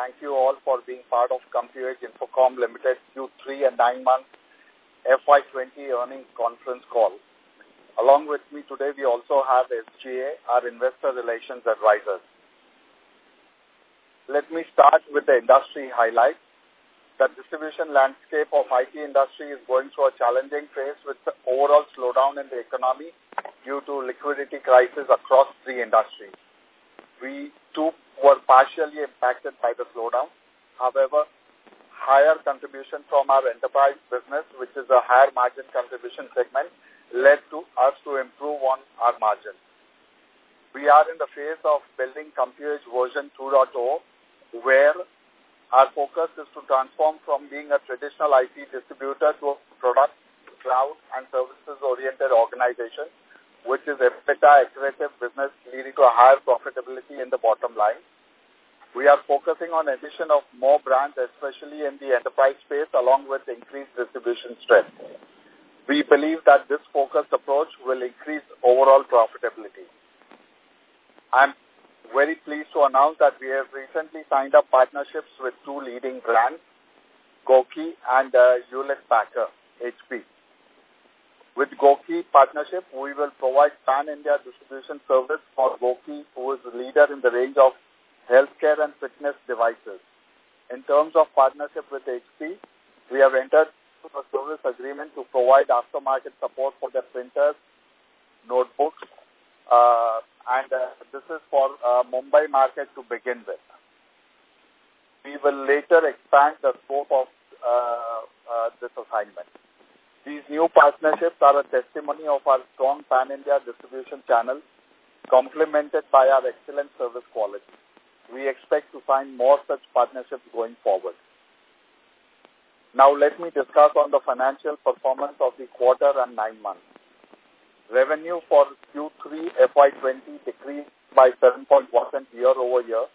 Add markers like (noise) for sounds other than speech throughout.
thank you all for being part of CompuAge Infocom Limited Q3 and 9 month FY20 earnings conference call. Along with me today, we also have SGA, our investor relations advisors. Let me start with the industry highlights. The distribution landscape of IT industry is going through a challenging phase with the overall slowdown in the economy due to liquidity crisis across three industries. We too were partially impacted by the slowdown. However, higher contribution from our enterprise business, which is a higher margin contribution segment, led to us to improve on our margin. We are in the phase of building CompuAge version 2.0, where our focus is to transform from being a traditional IT distributor to a product, cloud, and services-oriented organization, which is EBITDA accretive business leading to a higher profitability in the bottom line. We are focusing on addition of more brands, especially in the enterprise space, along with increased distribution strength. We believe that this focused approach will increase overall profitability. I'm very pleased to announce that we have recently signed up partnerships with two leading brands, GOQii and uh, Hewlett Packard, HP. With GOQii partnership, we will provide pan-India distribution service for GOQii, who is leader in the range of healthcare and fitness devices. In terms of partnership with HP, we have entered a service agreement to provide aftermarket support for their printers, notebooks, uh, and uh, this is for uh, Mumbai market to begin with. We will later expand the scope of uh, uh, this assignment. These new partnerships are a testimony of our strong pan-India distribution channel, complemented by our excellent service quality. We expect to find more such partnerships going forward. Now let me discuss on the financial performance of the quarter and nine months. Revenue for Q3 FY20 decreased by 7.1% year-over-year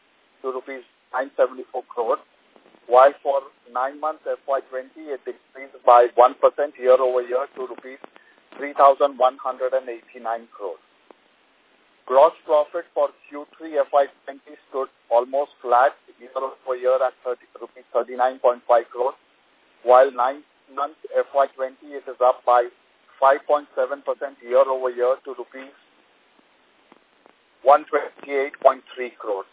to rupees 974 crores, while for nine months FY20 it decreased by 1% year-over-year to rupees 3,189 crores. Gross profit for Q3 FY20 stood almost flat year-over-year at 30, rupees 39.5 crores while nine months FY20 it is up by 5.7% year-over-year to rupees 128.3 crores.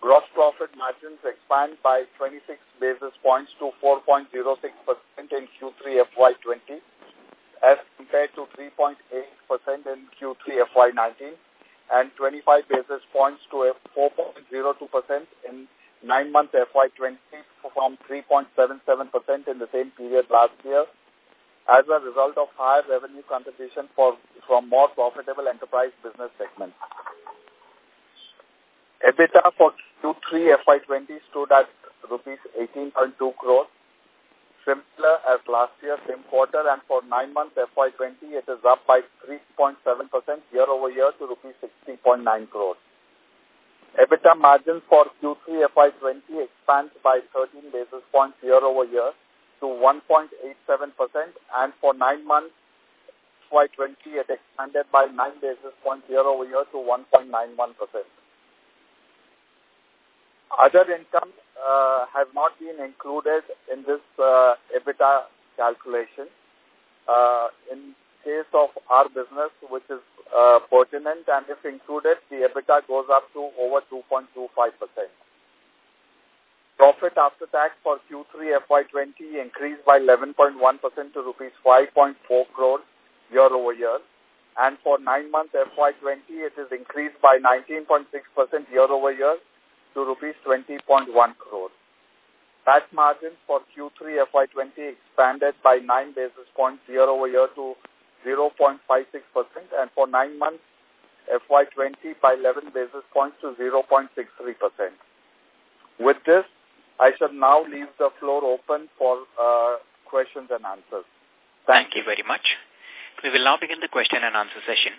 Gross profit margins expand by 26 basis points to 4.06% in Q3 FY20 as compared to 3.8% in Q3 FY19 and 25 basis points to 4.02% in nine months FY20 from 3.77% in the same period last year as a result of higher revenue contribution for, from more profitable enterprise business segments. EBITDA for Q3 FY20 stood at rupees 18.2 crores, similar as last year, same quarter, and for nine months FY20 it is up by 3.7% year-over-year to rupees 60.9 crores. EBITDA margin for Q3 FY20 expands by 13 basis points year-over-year to 1.87% and for nine months FY20 it expanded by 9 basis points year-over-year to 1.91%. Other income uh, has not been included in this uh, EBITDA calculation. Uh, in case of our business, which is uh, pertinent, and if included, the EBITDA goes up to over 2.25%. Profit after tax for Q3 FY20 increased by 11.1% to rupees 5.4 crores year-over-year. And for nine months FY20, it is increased by 19.6% year-over-year to rupees 20.1 crores. Tax margin for Q3 FY20 expanded by 9 basis points year-over-year to 0.56% and for nine months FY20 by 11 basis points to 0.63%. With this, I shall now leave the floor open for uh, questions and answers. Thank, Thank you very much. We will now begin the question and answer session.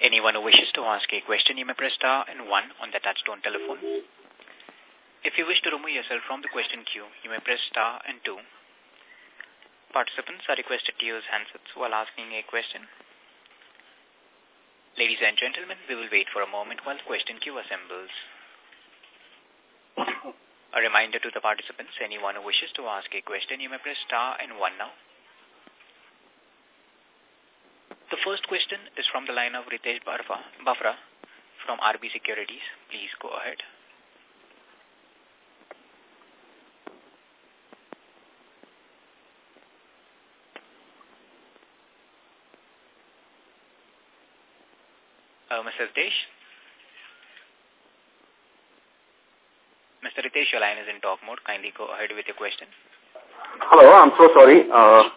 Anyone who wishes to ask a question, you may press star and one on the touchtone telephone. If you wish to remove yourself from the question queue, you may press star and two. Participants are requested to use handsets while asking a question. Ladies and gentlemen, we will wait for a moment while the question queue assembles. A reminder to the participants, anyone who wishes to ask a question, you may press star and one now. The first question is from the line of Ritesh Bafra from RB Securities. Please go ahead. Uh, Mr. Ritesh? Mr. Ritesh, your line is in talk mode. Kindly go ahead with your question. Hello, I'm so sorry. Uh,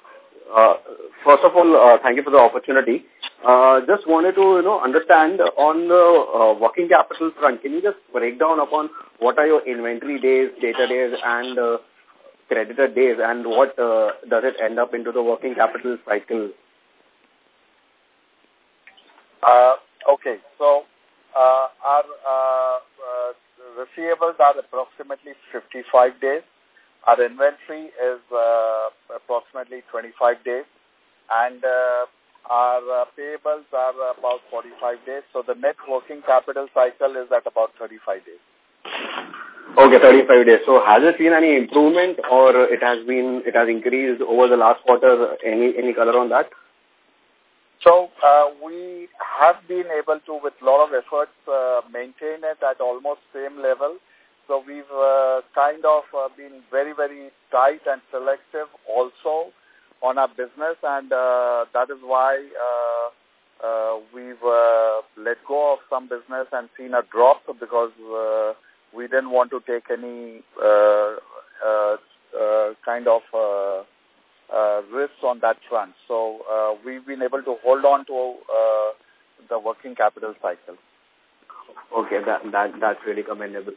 uh, first of all, uh, thank you for the opportunity. Uh, just wanted to, you know, understand on the uh, working capital front, can you just break down upon what are your inventory days, debtor days, and uh, creditor days, and what uh, does it end up into the working capital cycle? Uh, okay, so uh, our uh, uh, receivables are approximately 55 days. Our inventory is uh, approximately 25 days. And uh, our uh, payables are about 45 days. So the net working capital cycle is at about 35 days. Okay, 35 days. So has it seen any improvement or it has been, it has increased over the last quarter? Any, any color on that? So uh, we have been able to, with a lot of efforts, uh, maintain it at almost same level. So we've uh, kind of uh, been very, very tight and selective also on our business, and uh, that is why uh, uh, we've uh, let go of some business and seen a drop because uh, we didn't want to take any uh, uh, uh, kind of uh, uh, risks on that front. So uh, we've been able to hold on to uh, the working capital cycle. Okay, that, that that's really commendable.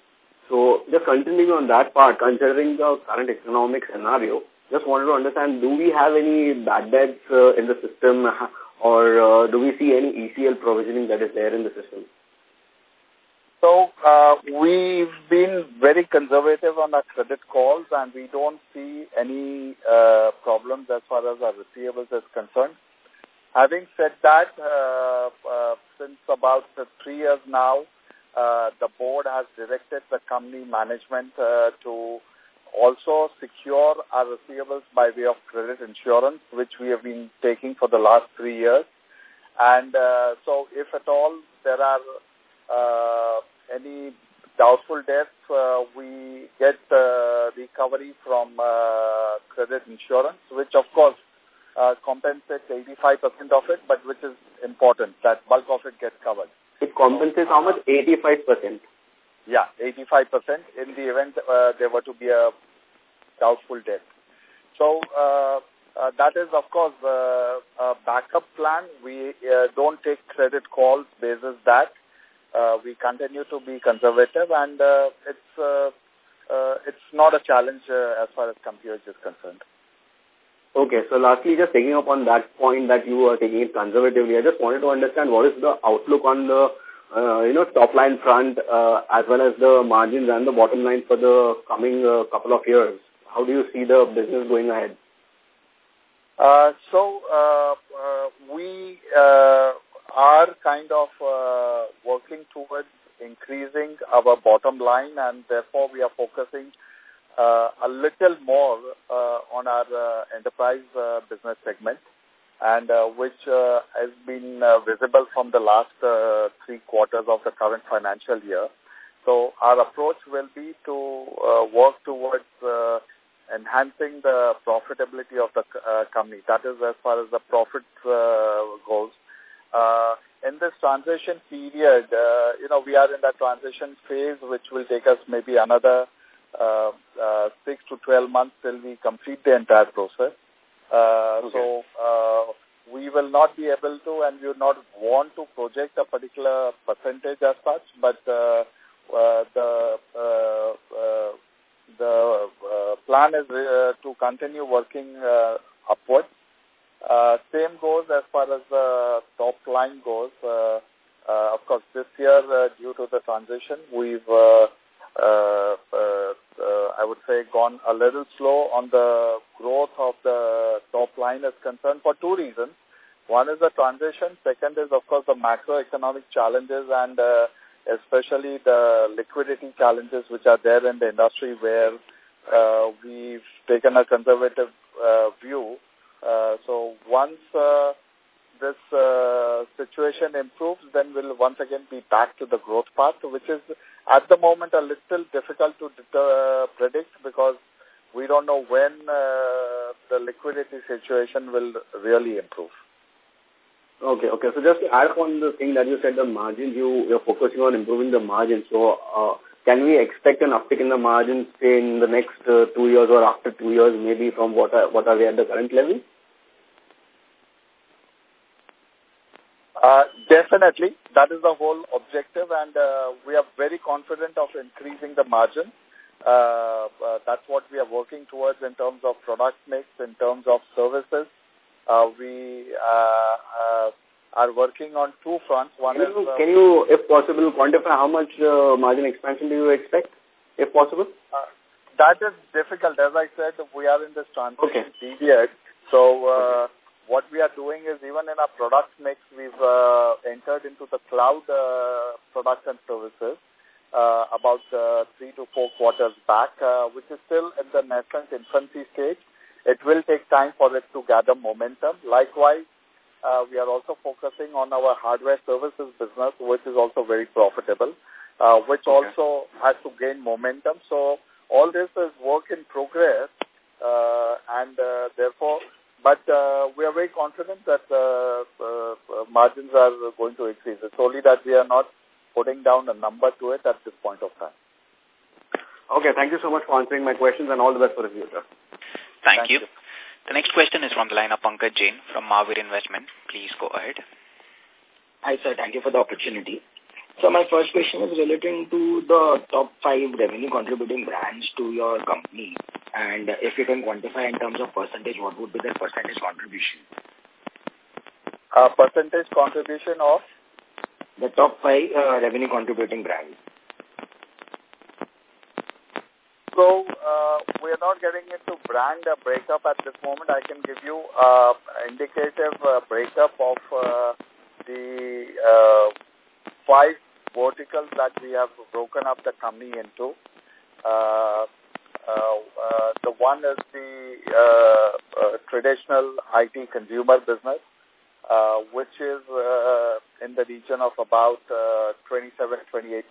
So just continuing on that part, considering the current economic scenario, just wanted to understand, do we have any bad debts uh, in the system (laughs) or uh, do we see any ECL provisioning that is there in the system? So uh, we've been very conservative on our credit calls and we don't see any uh, problems as far as our receivables is concerned. Having said that, uh, uh, since about three years now, uh, the board has directed the company management uh, to also secure our receivables by way of credit insurance, which we have been taking for the last three years. And uh, so if at all there are uh, any doubtful debts, uh, we get uh, recovery from uh, credit insurance, which of course uh, compensates 85% of it, but which is important, that bulk of it gets covered. It compensates how much? 85%. Yeah, 85% in the event uh, there were to be a doubtful debt. So uh, uh, that is, of course, uh, a backup plan. We uh, don't take credit calls basis that. Uh, we continue to be conservative, and uh, it's uh, uh, it's not a challenge uh, as far as CompuAge is concerned. Okay, so lastly, just taking up on that point that you are taking it conservatively, I just wanted to understand what is the outlook on the uh, you know top line front uh, as well as the margins and the bottom line for the coming uh, couple of years. How do you see the business going ahead? Uh, so uh, uh, we uh, are kind of uh, working towards increasing our bottom line and therefore we are focusing uh, a little more uh, on our uh, enterprise uh, business segment and uh, which uh, has been uh, visible from the last uh, three quarters of the current financial year. So our approach will be to uh, work towards uh, enhancing the profitability of the uh, company. That is as far as the profit uh, goes. Uh, in this transition period, uh, you know, we are in that transition phase which will take us maybe another uh, uh, 6 to 12 months till we complete the entire process. Uh, okay. So uh, we will not be able to and we would not want to project a particular percentage as such, but uh, uh, the uh, uh, the uh, plan is uh, to continue working uh, upwards. Uh, same goes as far as the top line goes. Uh, uh, of course, this year, uh, due to the transition, we've, uh, uh, uh, uh, I would say, gone a little slow on the growth of the top line is concerned for two reasons. One is the transition. Second is, of course, the macroeconomic challenges and uh, especially the liquidity challenges which are there in the industry where uh, we've taken a conservative uh, view. Uh, so once uh, this uh, situation improves, then we'll once again be back to the growth path, which is at the moment a little difficult to uh, predict because we don't know when uh, the liquidity situation will really improve. Okay, okay. So just add on the thing that you said, the margins, you, you're focusing on improving the margins. So uh, can we expect an uptick in the margins, say, in the next uh, two years or after two years, maybe from what are, what are they at the current level? Uh, definitely. That is the whole objective, and uh, we are very confident of increasing the margin. Uh, uh, that's what we are working towards in terms of product mix, in terms of services. Uh, we uh, uh, are working on two fronts. One can is... You, uh, can you, if possible, quantify how much uh, margin expansion do you expect, if possible? Uh, that is difficult. As I said, we are in this transition okay. period. So uh, okay. What we are doing is even in our product mix, we've uh, entered into the cloud uh, products and services uh, about uh, three to four quarters back, uh, which is still in the nascent infancy stage. It will take time for it to gather momentum. Likewise, uh, we are also focusing on our hardware services business, which is also very profitable, uh, which okay. also has to gain momentum. So all this is work in progress, uh, and uh, therefore, but uh, we are very confident that uh, uh, margins are going to increase. It's only that we are not putting down a number to it at this point of time. Okay, thank you so much for answering my questions and all the best for the future. Thank, thank you. you. The next question is from the line of Pankaj Jain from Marvin Investment. Please go ahead. Hi, sir. Thank you for the opportunity. So my first question is relating to the top five revenue contributing brands to your company. And if you can quantify in terms of percentage, what would be the percentage contribution? Uh, percentage contribution of? The top five uh, revenue contributing brands. So uh, we are not getting into brand uh, breakup at this moment. I can give you uh, indicative uh, breakup of uh, the uh, five verticals that we have broken up the company into. Uh, the one is the uh, uh, traditional IT consumer business, uh, which is in the region of about 27-28%.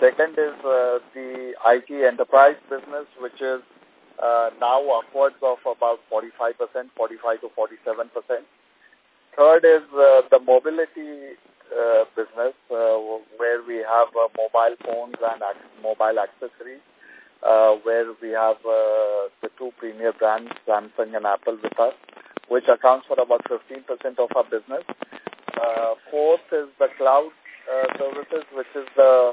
Second is the IT enterprise business, which is now upwards of about 45%, 45 to 47%. Third is uh, the mobility uh, business, uh, where we have mobile phones and ac mobile accessories, uh, where we have uh, the two premier brands, Samsung and Apple with us, which accounts for about 15% of our business. Uh, fourth is the cloud uh, services, which is the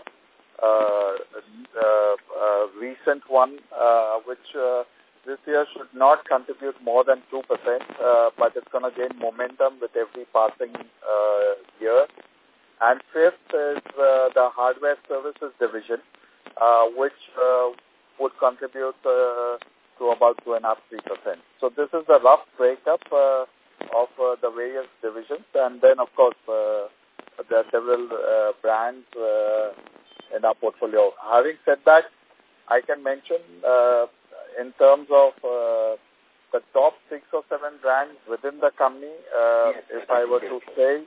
uh, uh, uh, recent one, uh, which uh, this year should not contribute more than 2%, uh, but it's going to gain momentum with every passing uh, year. And fifth is uh, the hardware services division, uh, which uh, would contribute uh, to about 2.5-3%. So this is the rough breakup uh, of uh, the various divisions. And then, of course, uh, there are several uh, brands uh, in our portfolio. Having said that, I can mention uh, in terms of uh, the top six or seven brands within the company, uh, yes, if I were to say,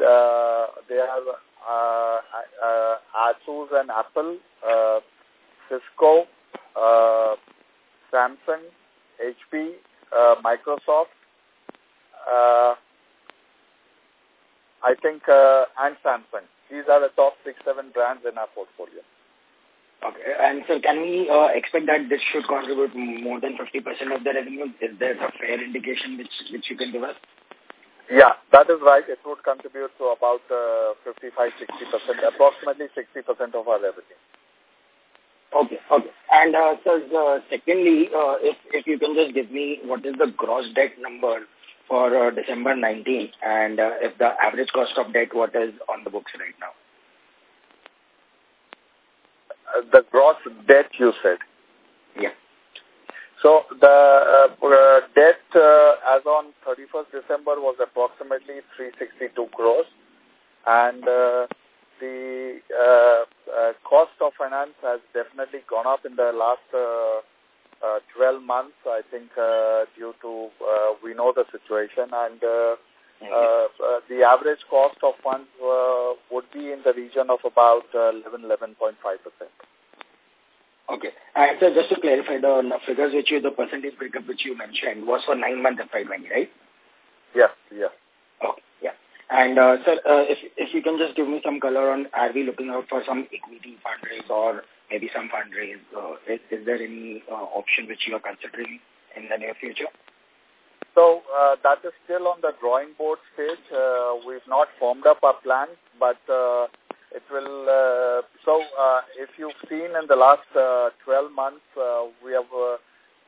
uh, they are uh, uh, Asus and Apple, uh, Cisco, uh, Samsung, HP, uh, Microsoft, uh, I think, uh, and Samsung. These are the top six, seven brands in our portfolio. Okay. And so can we uh, expect that this should contribute more than 50% of the revenue? Is there a fair indication which, which you can give us? Yeah, that is right. It would contribute to about uh, 55-60%, approximately 60% of our revenue. Okay, okay. And uh, so, uh, secondly, uh, if, if you can just give me what is the gross debt number for uh, December 19 and uh, if the average cost of debt, what is on the books right now? Uh, the gross debt you said? Yeah. So the uh, uh, debt uh, as on 31st December was approximately 362 crores and uh, the uh, uh, cost of finance has definitely gone up in the last uh, uh, 12 months, I think, uh, due to, uh, we know the situation and uh, uh, uh, the average cost of funds uh, would be in the region of about uh, 11, 11.5%. Okay. And so just to clarify, the figures which you, the percentage breakup which you mentioned was for nine months FY20, right? Yes, yes. And, uh, sir, uh, if, if you can just give me some color on, are we looking out for some equity fundraise or maybe some fundraise? Uh, is, is there any uh, option which you are considering in the near future? So uh, that is still on the drawing board stage. Uh, we've not formed up our plan, but uh, it will. Uh, so uh, if you've seen in the last uh, 12 months, uh, we have. uh,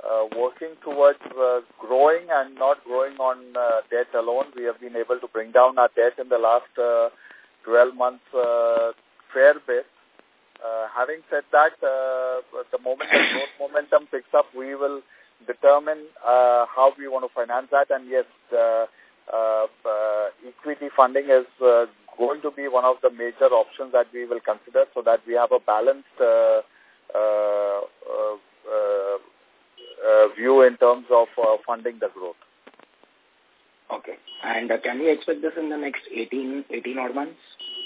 uh, working towards uh, growing and not growing on uh, debt alone. We have been able to bring down our debt in the last uh, 12 months uh, fair bit. Uh, having said that, uh, the moment the growth momentum picks up, we will determine uh, how we want to finance that. And yes, uh, uh, uh, equity funding is uh, going to be one of the major options that we will consider so that we have a balanced uh, uh, uh, view in terms of uh, funding the growth. Okay. And uh, can we expect this in the next 18, 18 odd months?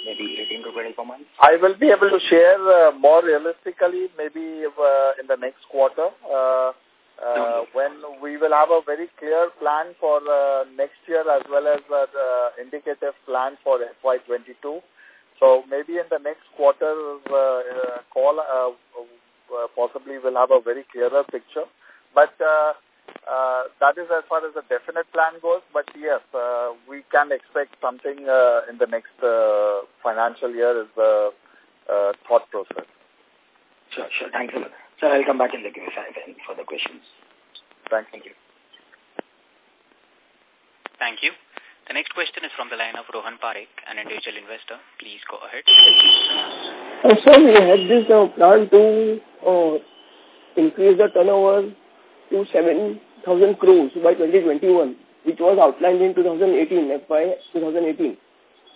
Maybe 18 to 24 months? I will be able to share uh, more realistically maybe uh, in the next quarter uh, uh, when we will have a very clear plan for uh, next year as well as uh, the indicative plan for FY22. So maybe in the next quarter uh, uh, call, uh, uh, possibly we'll have a very clearer picture. But uh, uh, that is as far as the definite plan goes. But yes, uh, we can expect something uh, in the next uh, financial year is the uh, thought process. Sure, sure. Thanks a lot. Sir, I'll come back in the queue if I have any further questions. Thank you. Thank you. The next question is from the line of Rohan Parekh, an individual investor. Please go ahead. Uh, sir, we had this uh, plan to uh, increase the turnover to 7,000 crores by 2021, which was outlined in 2018, FY 2018.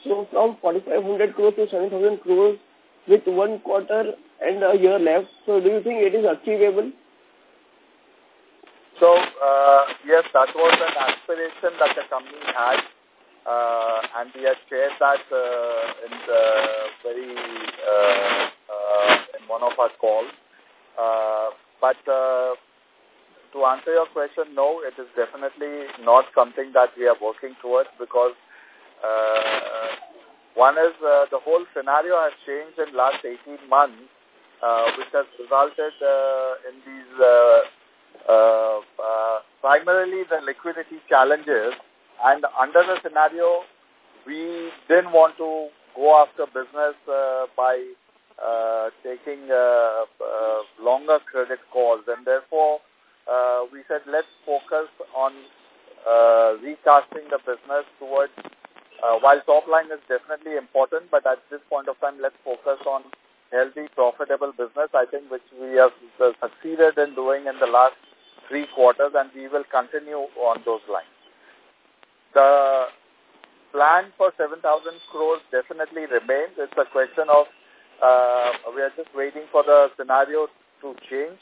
So from 4,500 crores to 7,000 crores with one quarter and a year left. So do you think it is achievable? So, uh, yes, that was an aspiration that the company had, uh, and we had shared that uh, in the very uh, uh, in one of our calls. Uh, but uh, to answer your question, no, it is definitely not something that we are working towards because uh, one is uh, the whole scenario has changed in last 18 months, uh, which has resulted uh, in these uh, uh, primarily the liquidity challenges. And under the scenario, we didn't want to go after business by taking longer credit calls. And therefore, uh, we said let's focus on uh, recasting the business towards, uh, while top line is definitely important, but at this point of time, let's focus on healthy, profitable business, I think, which we have uh, succeeded in doing in the last three quarters, and we will continue on those lines. The plan for 7,000 crores definitely remains. It's a question of, uh, we are just waiting for the scenario to change.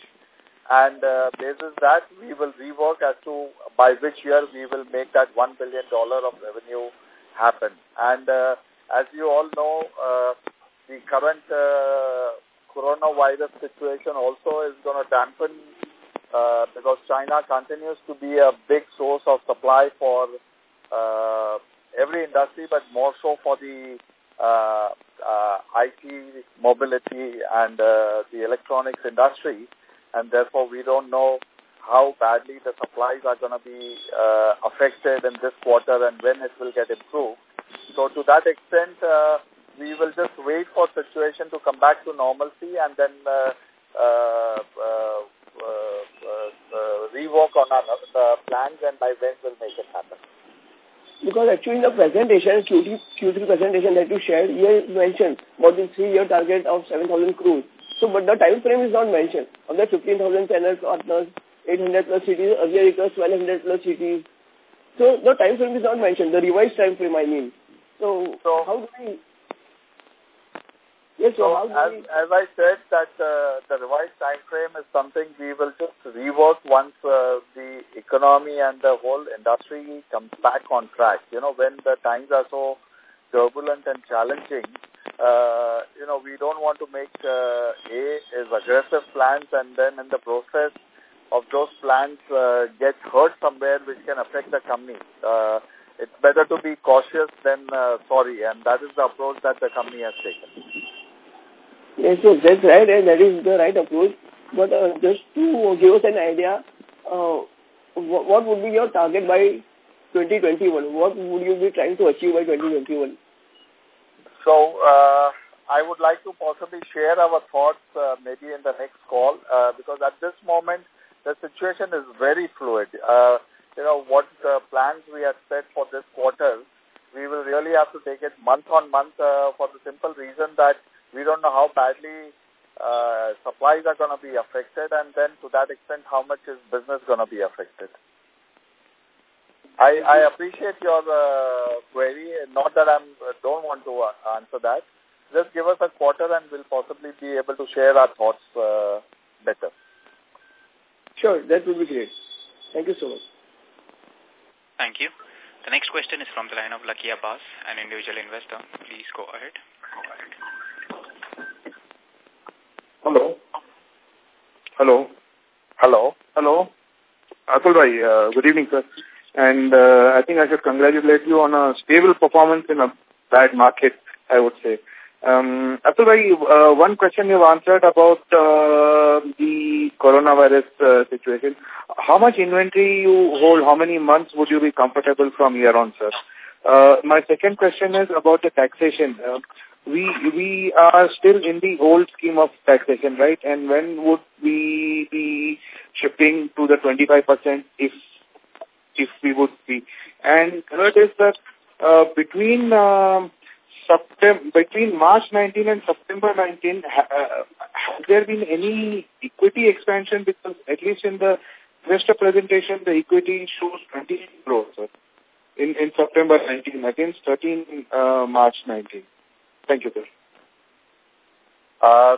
And uh, basis that, we will rework as to by which year we will make that $1 billion of revenue happen. And uh, as you all know, uh, the current uh, coronavirus situation also is going to dampen uh, because China continues to be a big source of supply for uh, every industry, but more so for the uh, uh, IT, mobility, and uh, the electronics industry. And therefore, we don't know how badly the supplies are going to be uh, affected in this quarter and when it will get improved. So to that extent, uh, we will just wait for situation to come back to normalcy and then uh, uh, uh, uh, uh, rework on our plans and by when we'll make it happen. Because actually in the presentation, Q3, Q3 presentation that you shared, you mentioned about the three-year target of 7,000 crores. So, but the time frame is not mentioned. Of the 15,000 channel partners, 800 plus cities, earlier it was 1,200 plus cities. So, the time frame is not mentioned, the revised time frame I mean. So, so how do we... Yes, so, so as, as I said, that uh, the revised time frame is something we will just rework once uh, the economy and the whole industry comes back on track. You know, when the times are so turbulent and challenging, uh, you know, we don't want to make uh, A is aggressive plans and then in the process of those plans uh, get hurt somewhere which can affect the company. Uh, it's better to be cautious than uh, sorry, and that is the approach that the company has taken. Yes, so that's right, and that is the right approach. But uh, just to give us an idea, uh, what would be your target by 2021? What would you be trying to achieve by 2021? So, uh, I would like to possibly share our thoughts uh, maybe in the next call uh, because at this moment the situation is very fluid. Uh, you know, what the plans we had set for this quarter, we will really have to take it month on month uh, for the simple reason that we don't know how badly uh, supplies are going to be affected and then to that extent how much is business going to be affected. I, I appreciate your uh, query, not that I don't want to uh, answer that. Just give us a quarter and we'll possibly be able to share our thoughts uh, better. Sure, that would be great. Thank you so much. Thank you. The next question is from the line of Lucky Abbas, an individual investor. Please go ahead. Go ahead. Hello. Hello. Hello. Hello. Atul bhai, uh, good evening, sir. And uh, I think I should congratulate you on a stable performance in a bad market, I would say. Um, Atul bhai, uh, one question you've answered about uh, the coronavirus uh, situation. How much inventory you hold? How many months would you be comfortable from here on, sir? Uh, my second question is about the taxation. Uh, we we are still in the old scheme of taxation, right? And when would we be shifting to the 25% if if we would be? And third is that uh, between um, September between March 19 and September 19, ha uh, has there been any equity expansion? Because at least in the investor presentation, the equity shows 20 crores in in September 19 against 13 uh, March 19. Thank you, sir. Uh,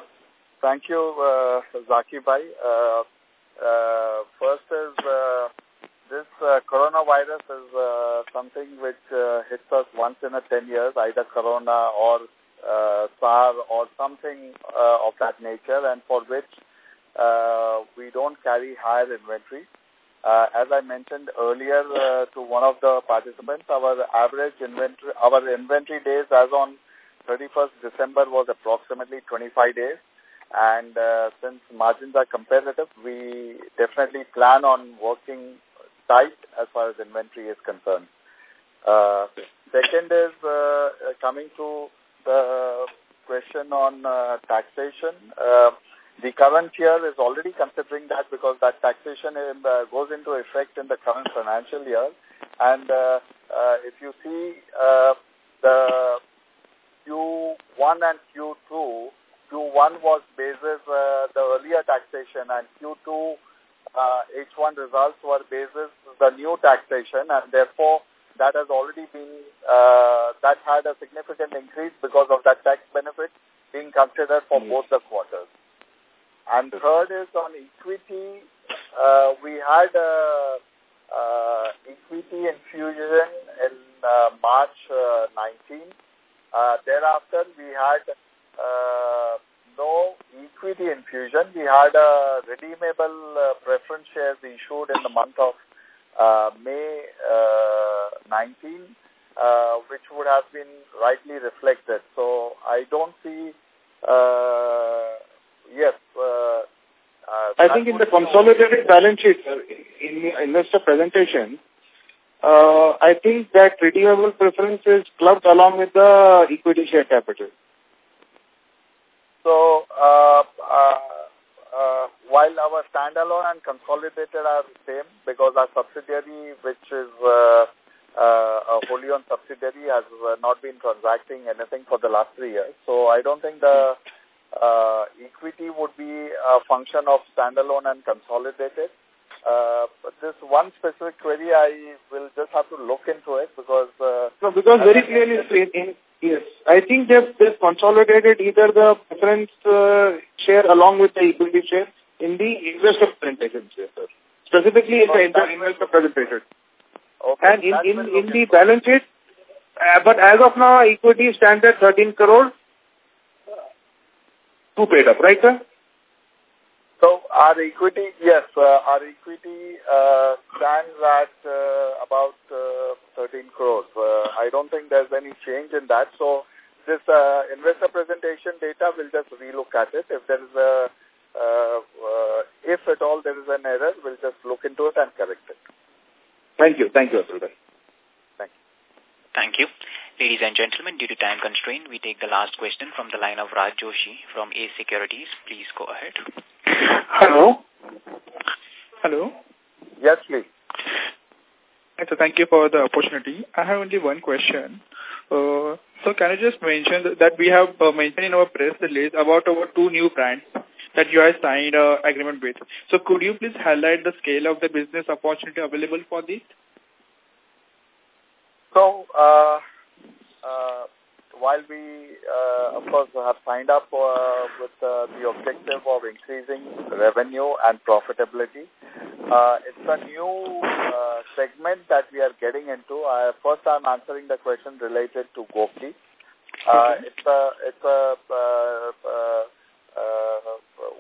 thank you, uh, Zaki Bhai. Uh, uh, first is uh, this uh, coronavirus is uh, something which uh, hits us once in a 10 years, either corona or uh, SAR or something uh, of that nature, and for which uh, we don't carry higher inventory. Uh, as I mentioned earlier uh, to one of the participants, our average inventory, our inventory days as on 31st December was approximately 25 days. And uh, since margins are competitive, we definitely plan on working tight as far as inventory is concerned. Uh, second is uh, coming to the question on uh, taxation. Uh, the current year is already considering that because that taxation in, uh, goes into effect in the current financial year. And uh, uh, if you see uh, the Q1 and Q2, Q1 was basis uh, the earlier taxation and Q2 uh, H1 results were basis the new taxation and therefore that has already been, uh, that had a significant increase because of that tax benefit being considered for yes. both the quarters. And third is on equity, uh, we had a, uh, equity infusion in uh, March uh, 19 uh, thereafter, we had equity infusion. We had a redeemable uh, preference shares issued in the month of uh, May uh, 19, uh, which would have been rightly reflected. So I don't see, uh, yes. Uh, uh, I think in the consolidated balance sheet, in the investor presentation, uh, I think that redeemable preference is clubbed along with the equity share capital. So, uh, uh, uh, while our standalone and consolidated are the same, because our subsidiary, which is uh, uh, a wholly owned subsidiary, has uh, not been transacting anything for the last three years. So, I don't think the uh, equity would be a function of standalone and consolidated. Uh, this one specific query, I will just have to look into it because... Uh, no, because very clearly in, Yes. I think they've, they've consolidated either the preference uh, share along with the equity share in the investor presentation, sir. Specifically in the investor presentation. Okay. And in, in, in the balance sheet, uh, but as of now, equity stands at 13 crore, two paid up, right, sir? So our equity, yes, uh, our equity uh, stands at uh, about uh, 13 crores. Uh, I don't think there's any change in that. So this uh, investor presentation data, we'll just relook at it. If there is a, uh, uh, if at all there is an error, we'll just look into it and correct it. Thank you. Thank you, Atul Thank you. Thank you. Ladies and gentlemen, due to time constraint, we take the last question from the line of Raj Joshi from A Securities. Please go ahead. Hello. Hello. Yes, please. So thank you for the opportunity. I have only one question. Uh, so can you just mention that we have uh, mentioned in our press release about our two new brands that you have signed uh, agreement with. So could you please highlight the scale of the business opportunity available for this? So, uh, uh, while we, uh, of course, have signed up uh, with uh, the objective of increasing revenue and profitability, uh, it's a new uh, segment that we are getting into. Uh, first, I'm answering the question related to GOQii. Uh, it's a, it's a, uh, uh, uh,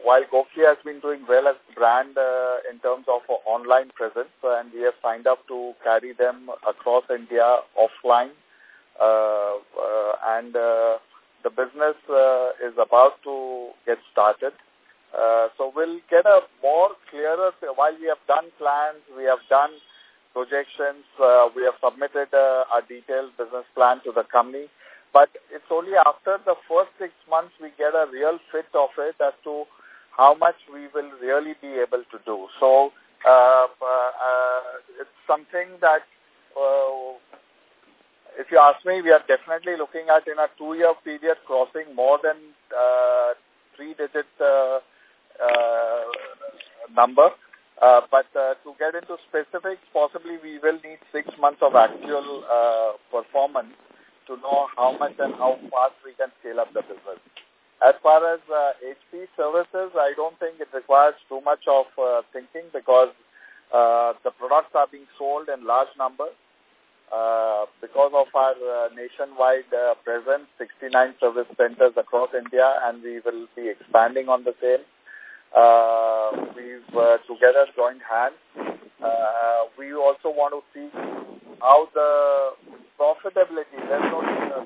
while GOQii has been doing well as brand uh, in terms of online presence, and we have signed up to carry them across India offline uh, uh, and uh, the business is about to get started. so we'll get a more clearer, while we have done plans, we have done projections, we have submitted a detailed business plan to the company. But it's only after the first six months we get a real fit of it as to how much we will really be able to do. So uh, uh, it's something that uh, if you ask me, we are definitely looking at in a two-year period crossing more than uh, three-digit uh, uh, number. Uh, but uh, to get into specifics, possibly we will need six months of actual uh, performance to know how much and how fast we can scale up the business. As far as uh, HP services, I don't think it requires too much of uh, thinking because uh, the products are being sold in large numbers. Uh, because of our uh, nationwide uh, presence, 69 service centers across India, and we will be expanding on the same. Uh, we've uh, together joined hands. Uh, we also want to see how the profitability, there's no,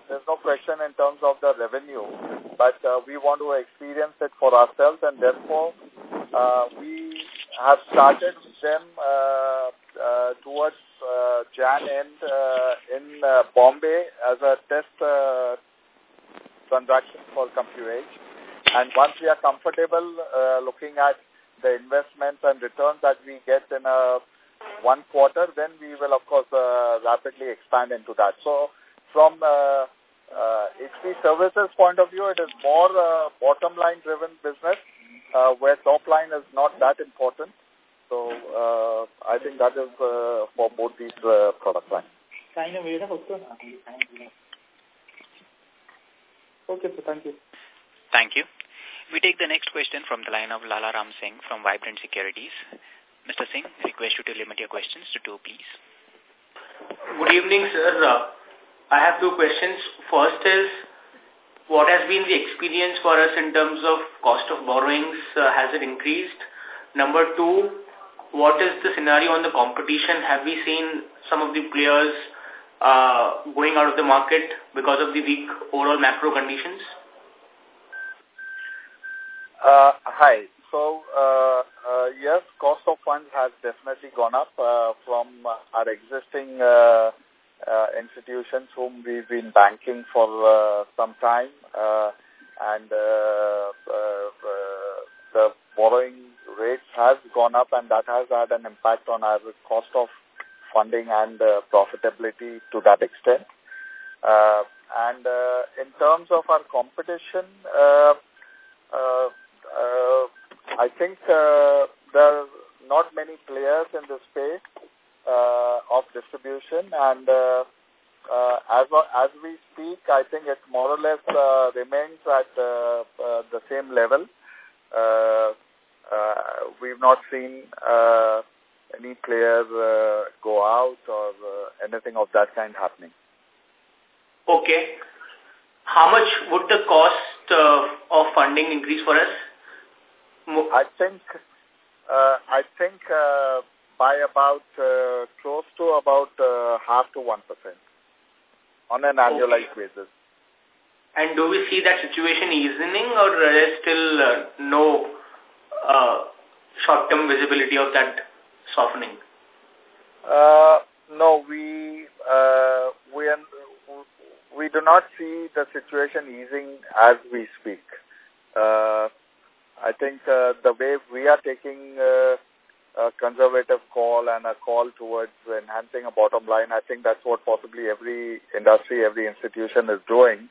there's no question in terms of the revenue, but uh, we want to experience it for ourselves, and therefore uh, we have started them uh, uh, towards uh, Jan end uh, in uh, Bombay as a test uh, transaction for CompuAge. And once we are comfortable uh, looking at the investments and returns that we get in a one quarter, then we will, of course, uh, rapidly expand into that. So from uh, uh, HP services point of view, it is more uh, bottom line driven business uh, where top line is not that important. So uh, I think that is uh, for both these uh, product lines. Okay, sir. Thank you. Thank you. Take the next question from the line of Lala Ram Singh from Vibrant Securities. Mr. Singh, request you to limit your questions to two, please. Good evening, sir. Uh, I have two questions. First is, what has been the experience for us in terms of cost of borrowings? Uh, has it increased? Number two, what is the scenario on the competition? Have we seen some of the players uh, going out of the market because of the weak overall macro conditions? Uh, hi. So, uh, uh, yes, cost of funds has definitely gone up uh, from our existing uh, uh, institutions whom we've been banking for uh, some time. Uh, and uh, uh, uh, the borrowing rates has gone up and that has had an impact on our cost of funding and uh, profitability to that extent. Uh, and uh, in terms of our competition, uh, uh, uh, I think uh, there are not many players in the space uh, of distribution and uh, uh, as as we speak, I think it more or less uh, remains at uh, uh, the same level. Uh, uh, we've not seen uh, any player uh, go out or uh, anything of that kind happening. Okay. How much would the cost uh, of funding increase for us? I think uh, I think uh, by about uh, close to about uh, half to one percent on an annualized okay. basis. And do we see that situation easing, or there is still uh, no uh, short-term visibility of that softening? Uh, no, we uh, we are, we do not see the situation easing as we speak. Uh, I think uh, the way we are taking uh, a conservative call and a call towards enhancing a bottom line, I think that's what possibly every industry, every institution is doing.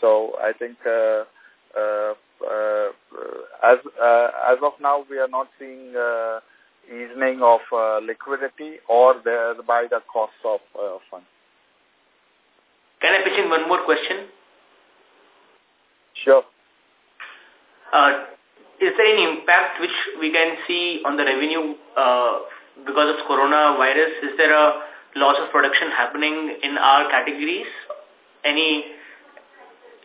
So I think uh, uh, uh, as uh, as of now, we are not seeing uh, easing of uh, liquidity or thereby the cost of uh, funds. Can I pitch in one more question? Sure. Uh, is there any impact which we can see on the revenue uh, because of coronavirus? Is there a loss of production happening in our categories? Any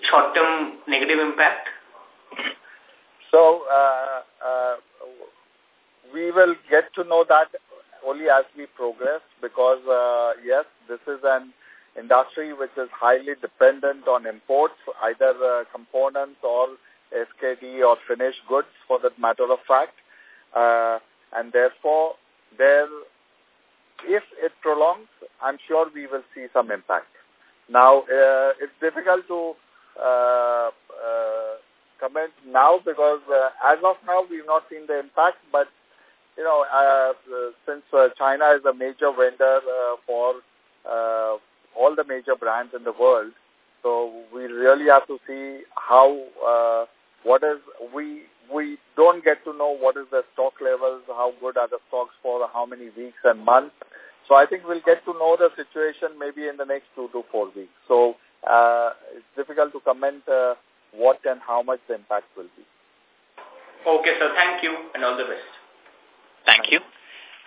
short-term negative impact? So, uh, uh, we will get to know that only as we progress because, uh, yes, this is an industry which is highly dependent on imports, either uh, components or SKD or finished goods for that matter of fact. Uh, and therefore, there, if it prolongs, I'm sure we will see some impact. Now, uh, it's difficult to uh, uh, comment now because uh, as of now, we've not seen the impact, but you know, uh, since China is a major vendor for all the major brands in the world, so we really have to see how what is we we don't get to know what is the stock levels, how good are the stocks for how many weeks and months. So I think we'll get to know the situation maybe in the next two to four weeks. So uh, it's difficult to comment uh, what and how much the impact will be. Okay, sir. Thank you and all the best. Thank you.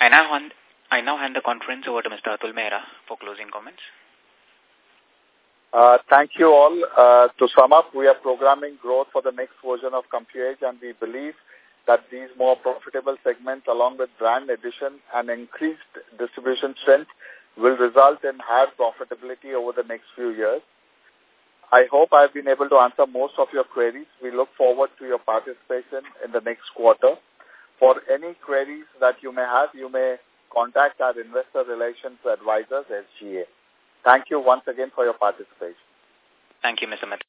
I now hand, I now hand the conference over to Mr. Atul Mehta for closing comments. Uh, thank you all. Uh, to sum up, we are programming growth for the next version of CompuAge and we believe that these more profitable segments along with brand addition and increased distribution strength will result in higher profitability over the next few years. I hope I've been able to answer most of your queries. We look forward to your participation in the next quarter. For any queries that you may have, you may contact our investor relations advisors, SGA. Thank you once again for your participation. Thank you, Mr. Mehta.